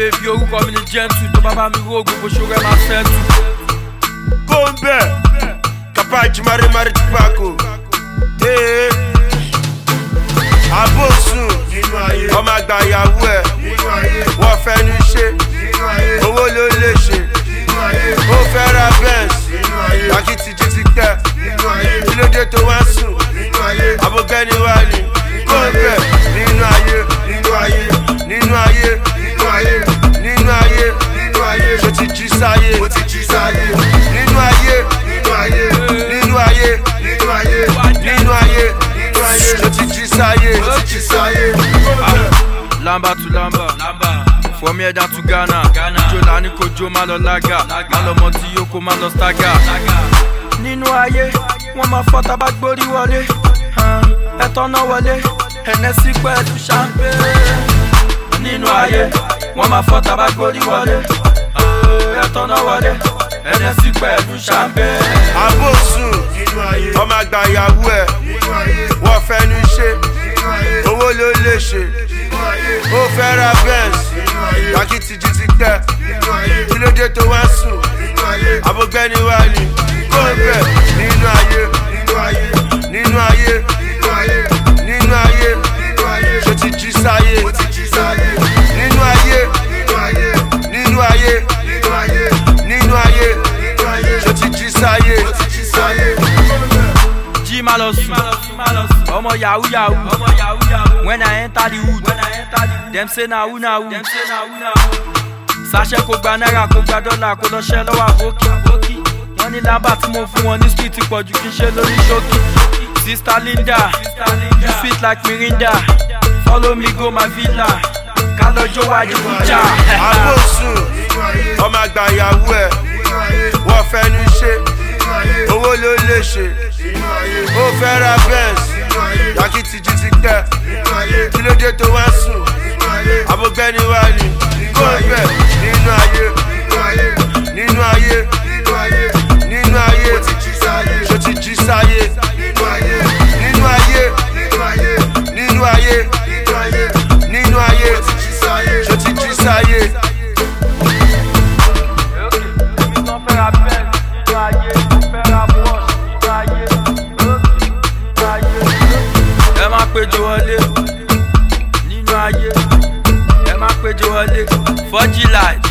baby orúkọ mi ni gentle tó bá bá mi ró gbogbo ṣòro ẹ máa ṣẹ́ntù. kóńbẹ́ kàpáàjì márímárí ti pàkó ee abóòsùn ọmọ àgbà ìyàwó ẹ wọ́n fẹ́ ní ṣe owó ló lè ṣe ó fẹ́ ra bẹ́ẹ̀sì akitijú ti tẹ̀ kí ló dé tó wá sùn abọ́gẹ́ni wá. sáyé ó ti sáyé. lamba tu lamba fọmi ẹja tu ghana jó lani kò jó má lọ lága má lọ mọ tí yóò kó má lọ staga. nínú ayé wọn máa fọ́ tá a bá gbórí wọlé ẹ tọ́nà wọlé ẹnẹsí pẹ̀lú ṣàǹpé. nínú ayé wọn máa fọ́ tá a bá gbórí wọlé ẹ tọ́nà pẹ̀lú ṣàǹpé. àbòsùn ọmọ àgbà ìyàwó ẹ kàn fẹnu ṣe owó ló lè ṣe ó fẹ́ ra bẹ́ǹsì takitijú ti pẹ́ kí ló dé tó wá sùn abọ́gbẹ́ni wá ní kó bẹ̀ nínú ayé nínú ayé nínú ayé ṣe ti jí sáyé nínú ayé nínú ayé nínú ayé ṣe ti jí sáyé jí má lọ sùn. Omo yahoo yahoo. When I enter the hood, them say na who na who. Sachet kò gba náírà kò gba dọ́là kò lọ ṣẹ́ lọ́wọ́ àbókì. Wọ́n ní lábà tí mo fún wọn ní sweet pọ̀ kí n ṣe lórí ṣókì. Sista Linda, you sweet like Mirinda, follow me go my villa, ká lọ jó wájú ìjà. Àbòsùn, ọmọ àgbà ìyàwó ẹ̀, wọ́n fẹ́ ní ṣe, owó ló lè ṣe. i Kí ló dé tó wá sùn? Àbúgbẹ́ni wá ni. Kó o péjọ wọlé nínú ayé ẹ má péjọ wọlé for July.